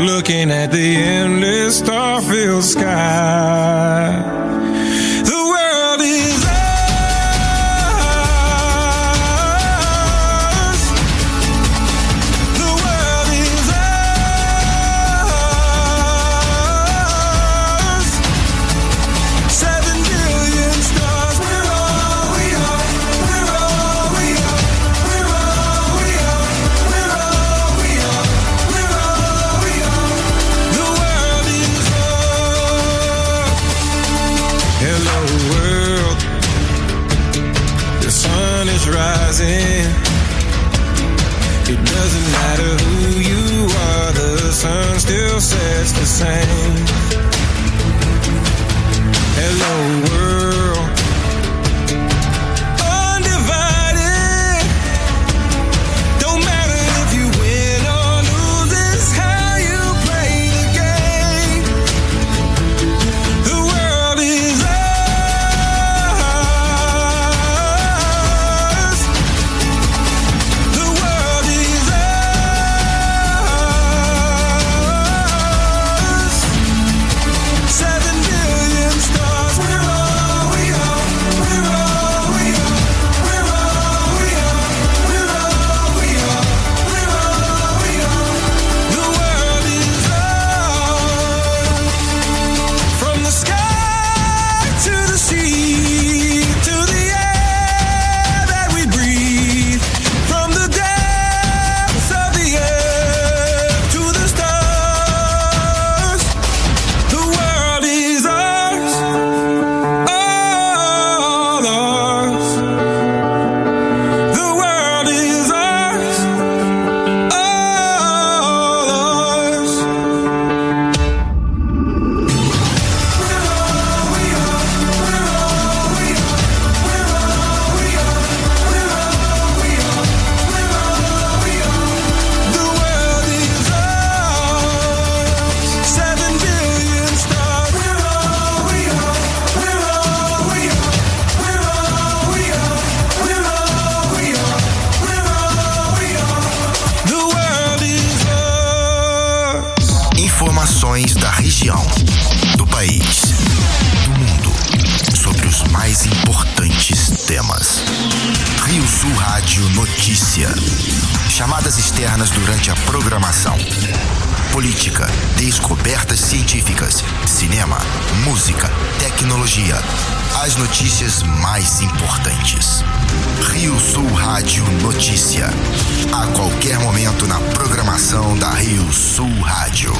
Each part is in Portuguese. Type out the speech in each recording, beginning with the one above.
looking at the endless star-filled sky. Informações da região, do país, do mundo, sobre os mais importantes temas. Rio Sul Rádio Notícia. Chamadas externas durante a programação. Política, descobertas científicas, cinema, música, tecnologia. As notícias mais importantes. Rio Sul Rádio Notícia. A qualquer momento na programação da Rio Sul Rádio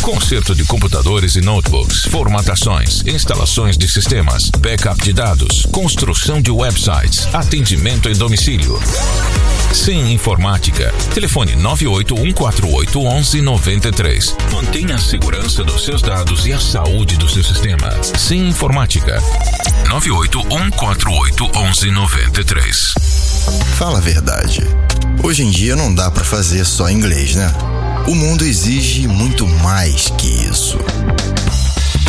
conserto de computadores e notebooks, formatações, instalações de sistemas, backup de dados, construção de websites, atendimento em domicílio. Sim Informática. Telefone 981481193. Mantenha a segurança dos seus dados e a saúde do seu sistema. Sim Informática. 981481193. Fala a verdade. Hoje em dia não dá para fazer só inglês, né? O mundo exige muito mais que isso.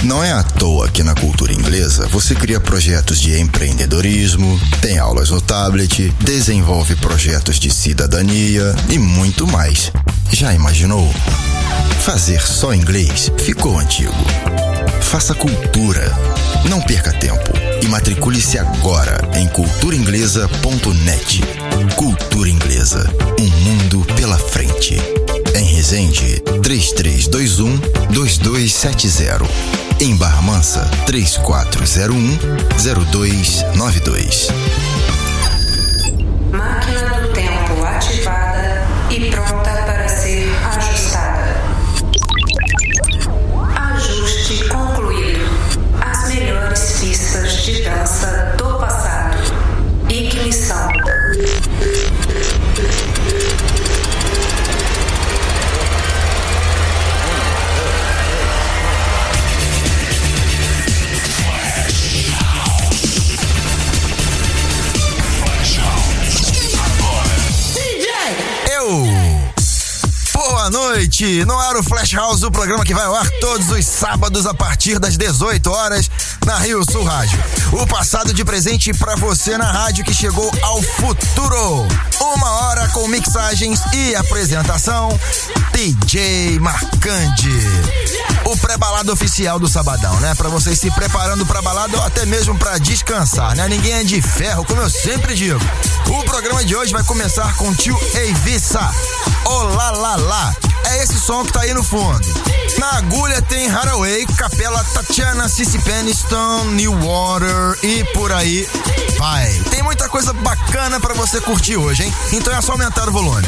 Não é à toa que na cultura inglesa você cria projetos de empreendedorismo, tem aulas no tablet, desenvolve projetos de cidadania e muito mais. Já imaginou? Fazer só inglês ficou antigo. Faça cultura. Não perca tempo e matricule-se agora em culturainglesa.net. Cultura Inglesa, um mundo pela frente. Em Resende, 3321 2270. Em Barra Mansa, 3401 0292. Máquina noite. No ar o Flash House, o programa que vai ao ar todos os sábados a partir das 18 horas na Rio Sul Rádio. O passado de presente para você na rádio que chegou ao futuro. Uma hora com mixagens e apresentação. DJ Marcante. O pré-balado oficial do Sabadão, né? Para vocês se preparando para balada ou até mesmo para descansar, né? Ninguém é de ferro, como eu sempre digo. O programa de hoje vai começar com tio Eivissa. Olá, lá, lá. É esse som que tá aí no fundo. Na agulha tem Haraway, Capela Tatiana, Cici Peniston, New Water e por aí vai. Tem muita coisa bacana para você curtir hoje, hein? Então é só aumentar o volume.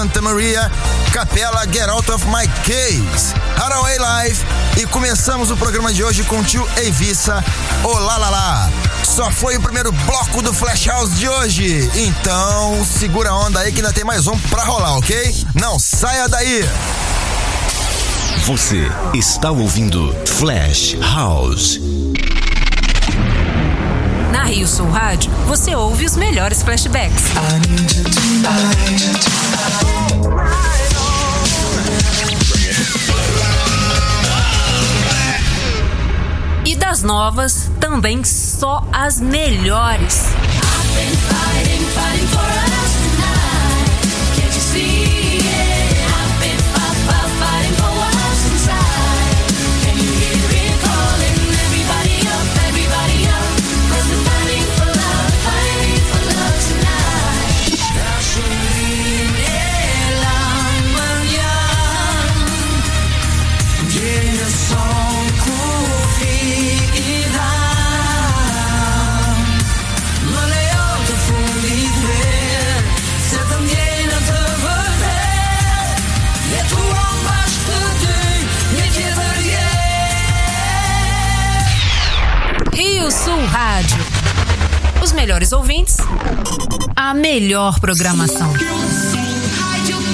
Santa Maria, Capela Get Out of My Case. Haraway Live. E começamos o programa de hoje com o tio Evissa, Olá lá lá. Só foi o primeiro bloco do Flash House de hoje. Então, segura a onda aí que ainda tem mais um pra rolar, ok? Não saia daí. Você está ouvindo Flash House. Na Rio Sul Rádio, você ouve os melhores flashbacks. E das novas, também só as melhores. Rio melhores ouvintes, a melhor programação.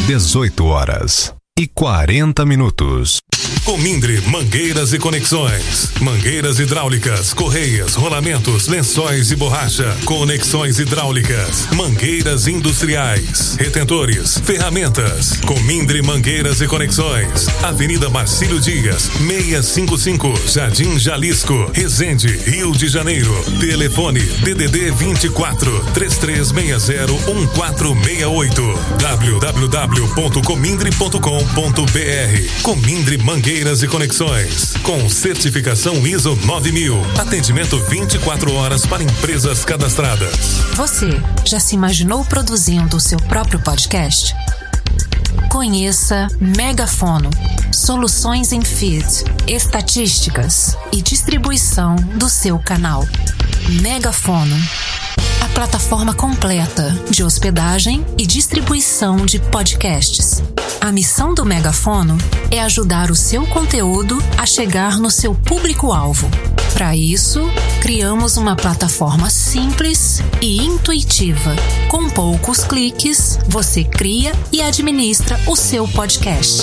18 horas e 40 minutos. Comindre Mangueiras e Conexões. Mangueiras hidráulicas, correias, rolamentos, lençóis e borracha. Conexões hidráulicas. Mangueiras industriais. Retentores. Ferramentas. Comindre Mangueiras e Conexões. Avenida Marcílio Dias, 655. Jardim Jalisco. Resende, Rio de Janeiro. Telefone DDD 24 3360 1468. www.comindre.com.br. Comindre Mangueiras e Conexões. Com certificação ISO 9000. Atendimento 24 horas para empresas cadastradas. Você já se imaginou produzindo o seu próprio podcast? Conheça Megafono, soluções em feed, estatísticas e distribuição do seu canal. Megafono, a plataforma completa de hospedagem e distribuição de podcasts. A missão do Megafono é ajudar o seu conteúdo a chegar no seu público-alvo. Para isso, criamos uma plataforma simples e intuitiva. Com poucos cliques, você cria e administra o seu podcast.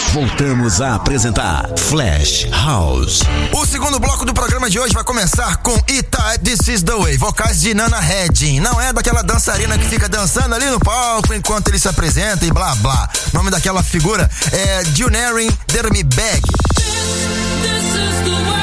Voltamos a apresentar Flash House. O segundo bloco do programa de hoje vai começar com E-Type This Is The Way, vocais de Nana Redding. Não é daquela dançarina que fica dançando ali no palco enquanto ele se apresenta e blá blá. O nome daquela figura é Junerin Dermibag. bong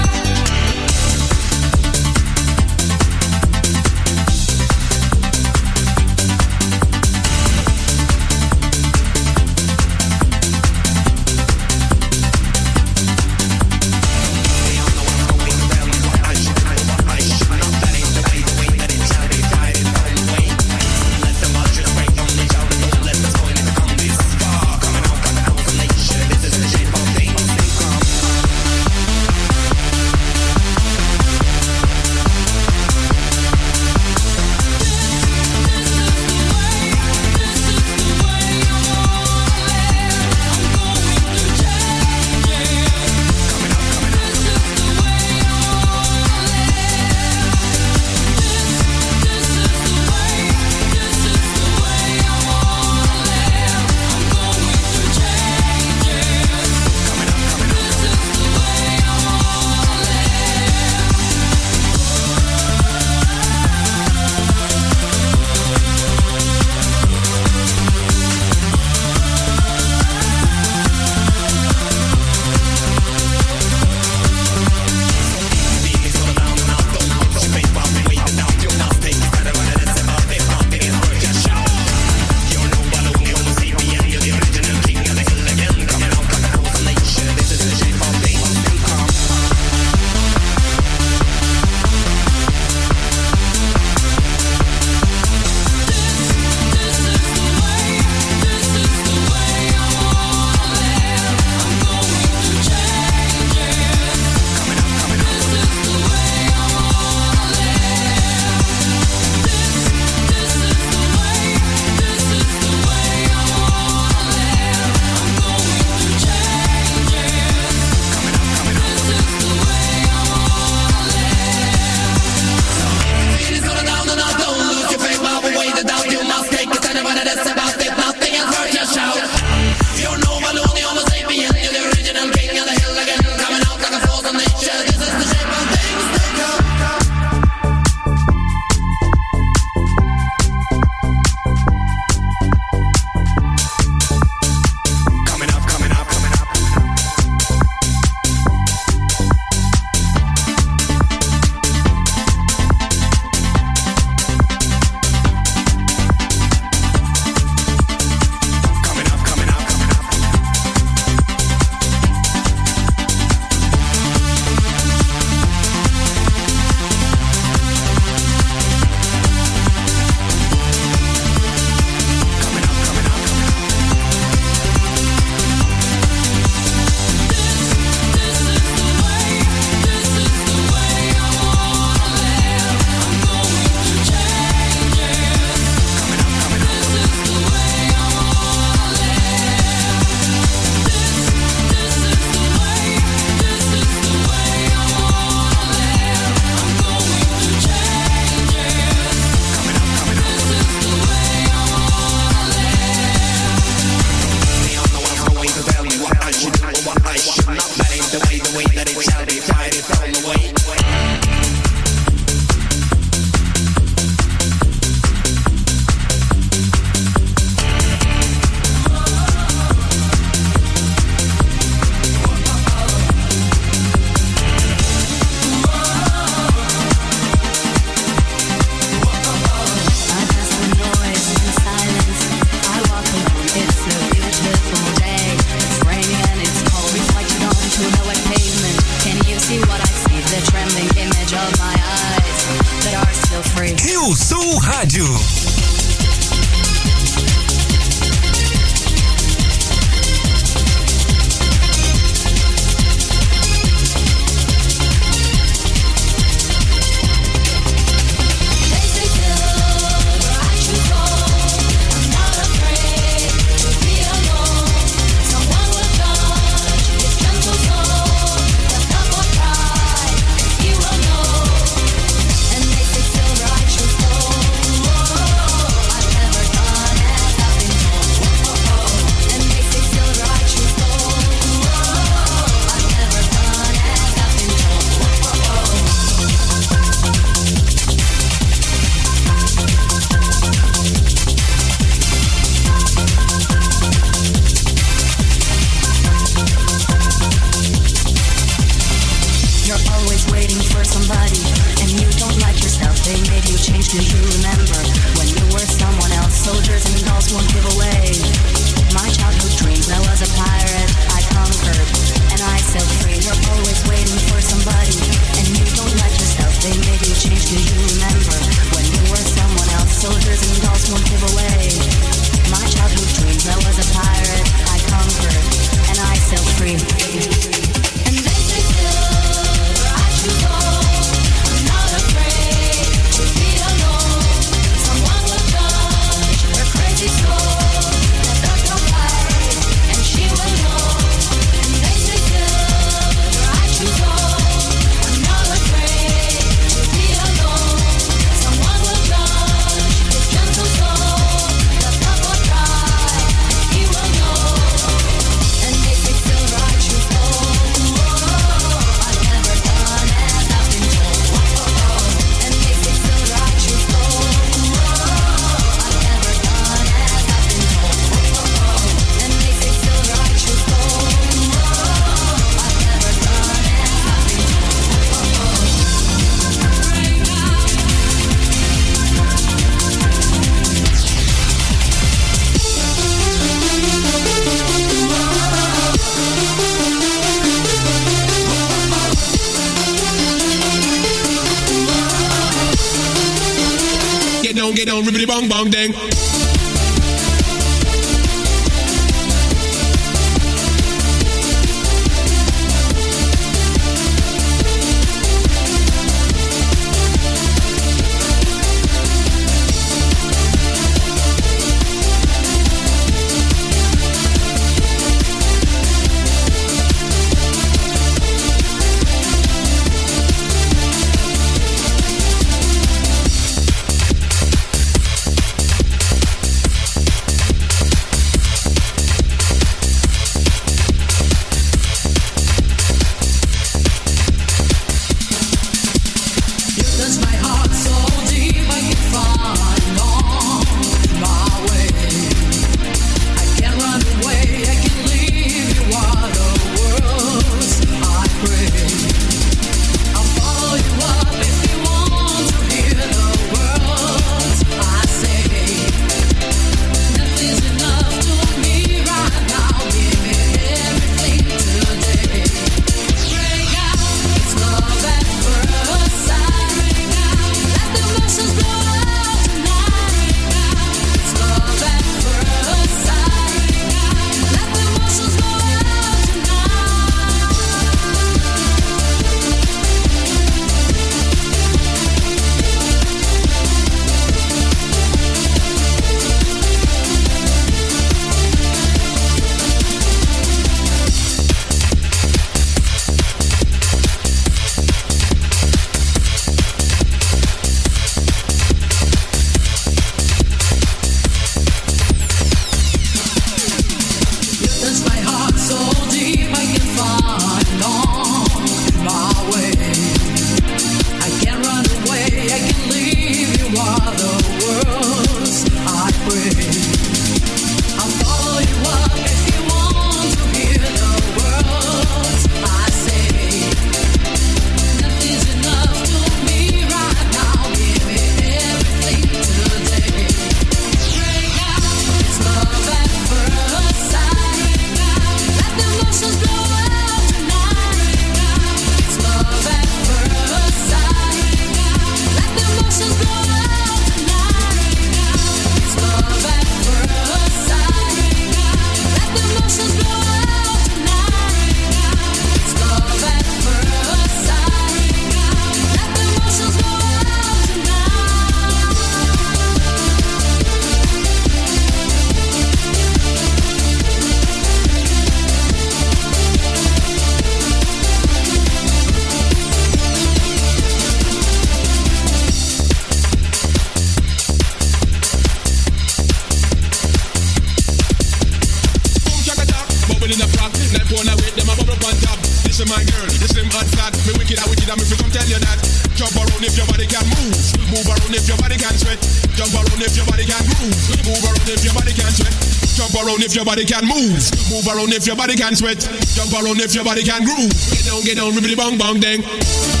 if your body can move. Move around if your body can sweat. Jump around if your body can groove. Get down, get down, ribbity bong bong ding.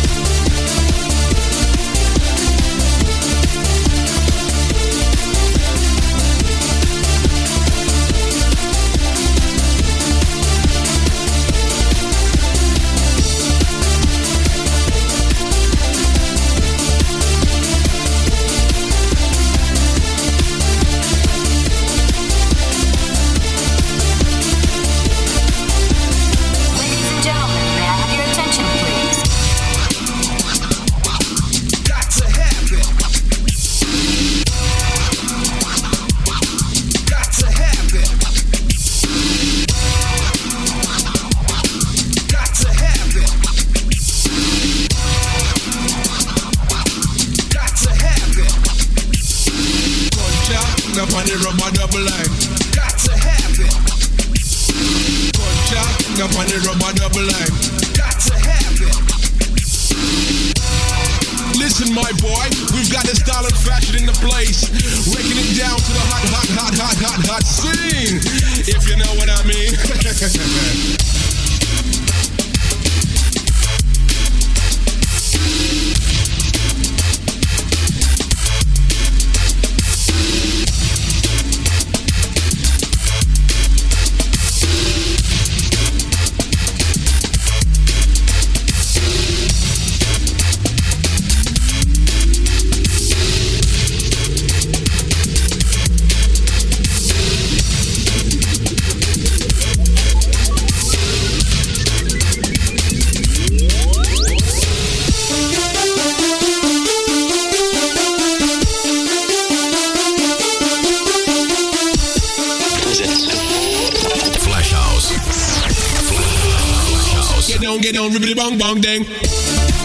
Down, get down, ribbity bang bang ding.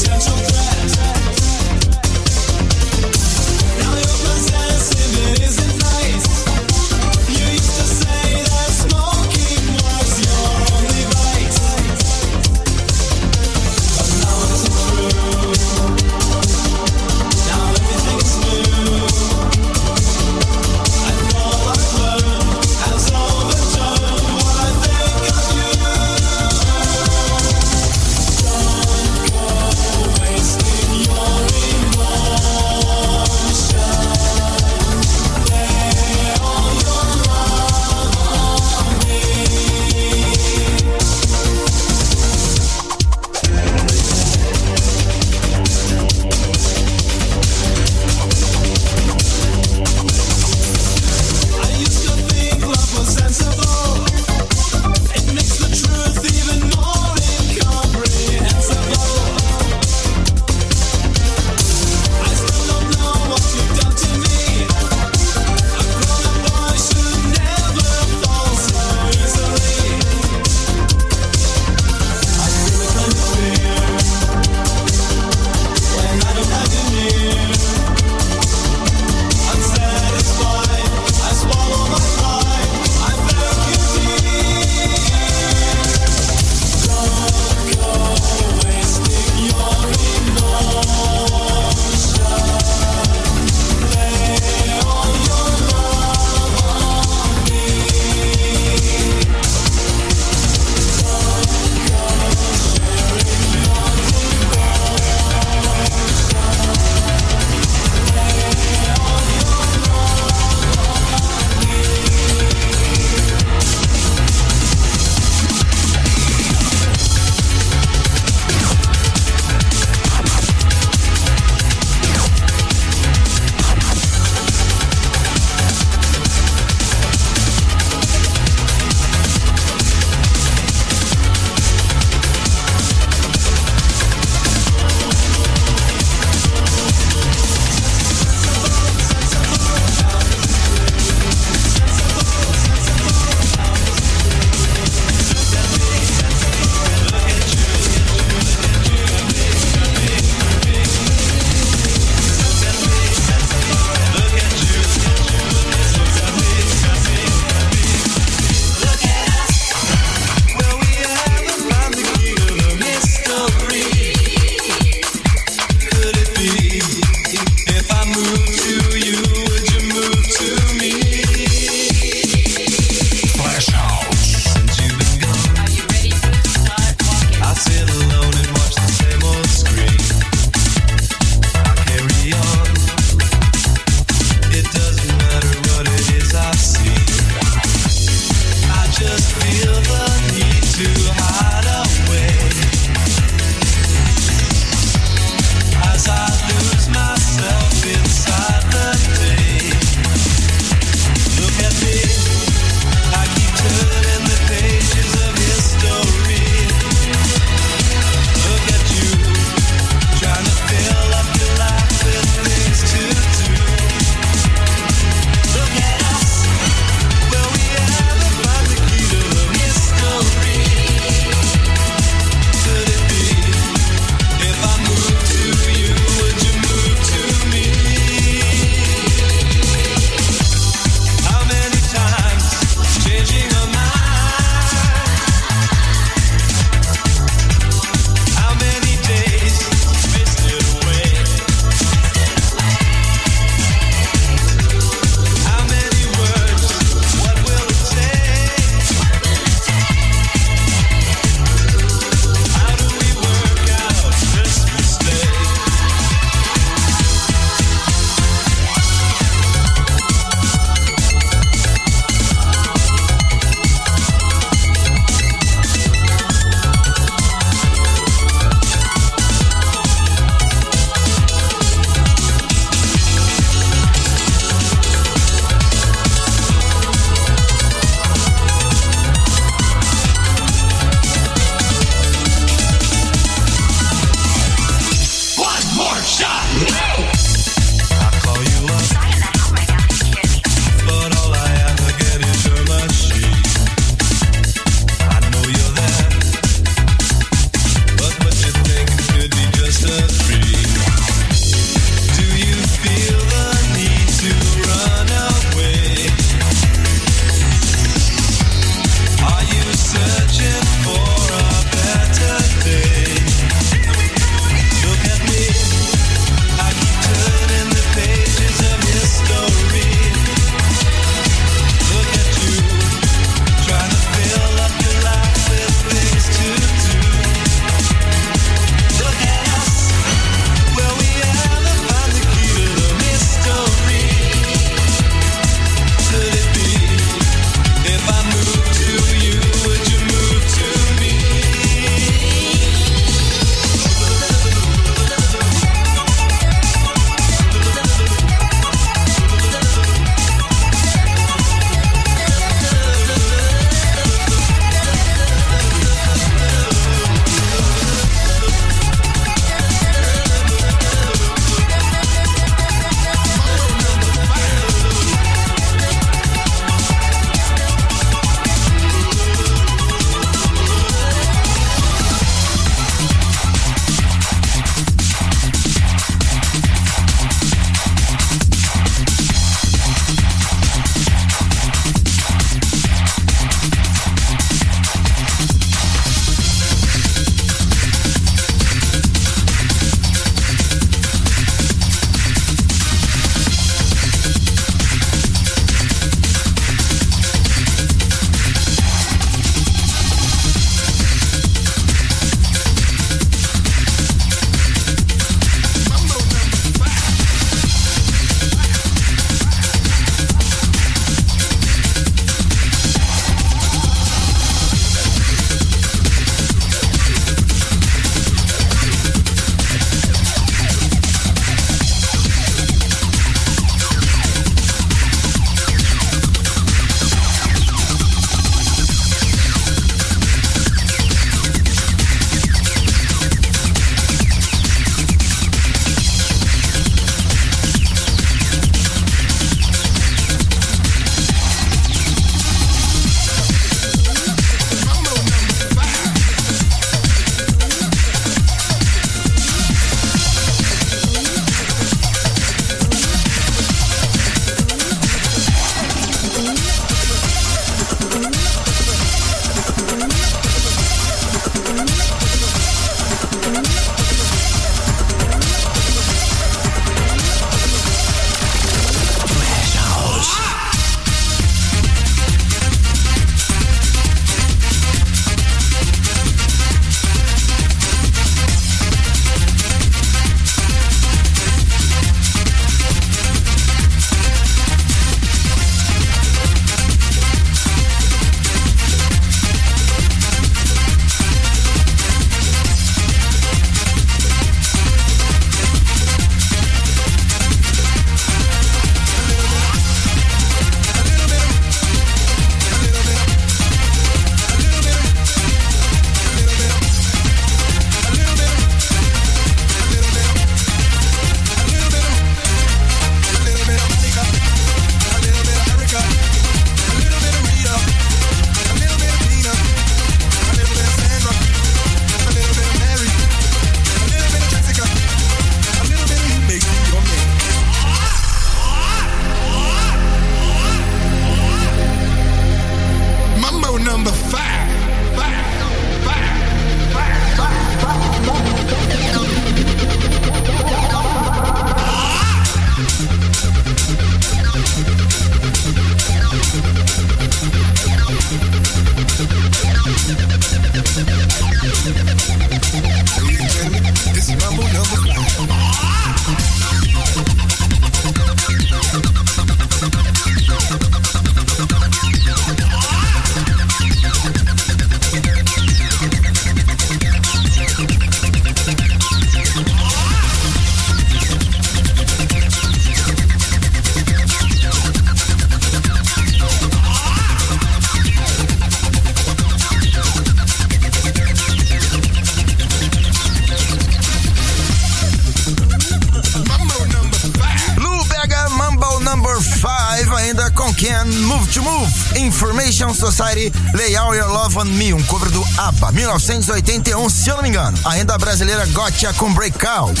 Can Move to Move, Information Society, Lay All Your Love on Me, um cover do ABBA, 1981, se eu não me engano. Ainda a brasileira Gotcha com Breakout,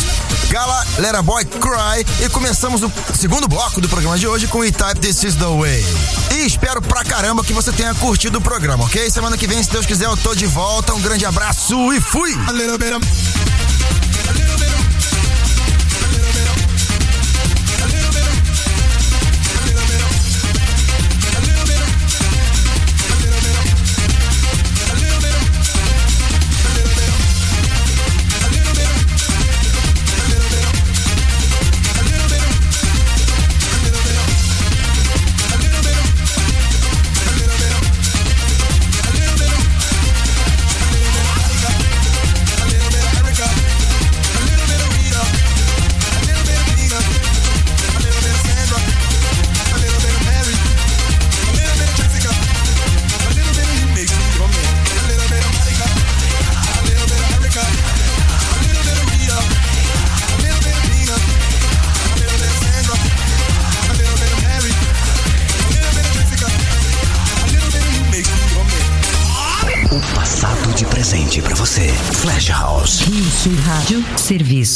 Gala, Let a Boy Cry e começamos o segundo bloco do programa de hoje com E-Type This Is The Way. E espero pra caramba que você tenha curtido o programa, ok? Semana que vem, se Deus quiser, eu tô de volta. Um grande abraço e fui! A little bit of, O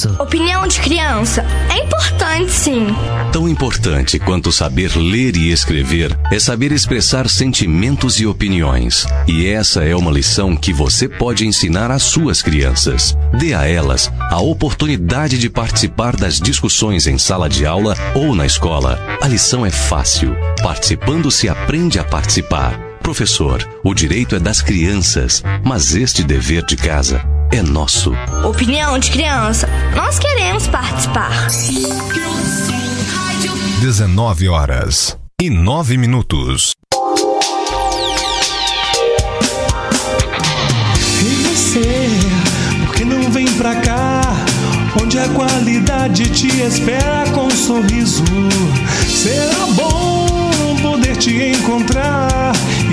Serviço. Opinião de criança é importante, sim. Tão importante quanto saber ler e escrever é saber expressar sentimentos e opiniões. E essa é uma lição que você pode ensinar às suas crianças. Dê a elas a oportunidade de participar das discussões em sala de aula ou na escola. A lição é fácil. Participando se aprende a participar. Professor, o direito é das crianças, mas este dever de casa é nosso. Opinião de criança. Nós queremos participar. 19 horas e 9 minutos. E você, por que não vem pra cá? Onde a qualidade te espera com um sorriso. Será bom poder te encontrar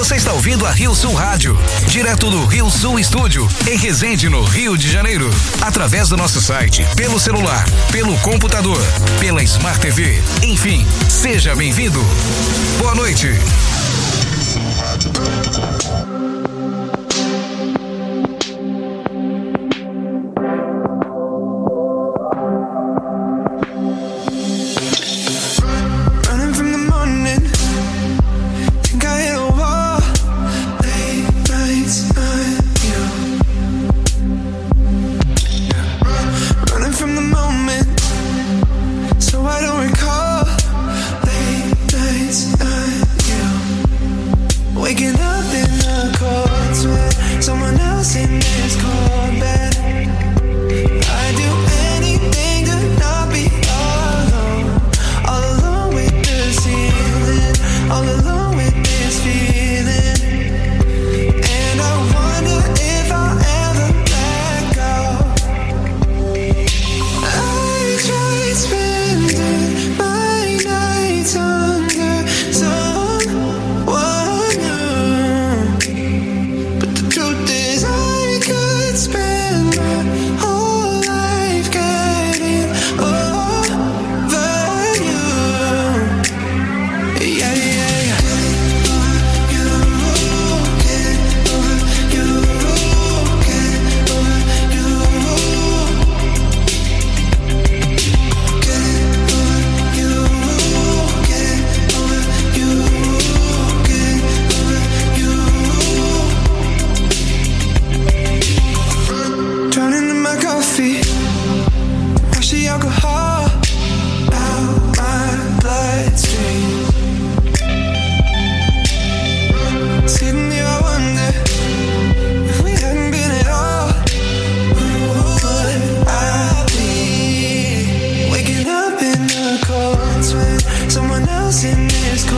Você está ouvindo a Rio Sul Rádio, direto do Rio Sul Estúdio, em Resende, no Rio de Janeiro. Através do nosso site, pelo celular, pelo computador, pela Smart TV. Enfim, seja bem-vindo. Boa noite.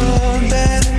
that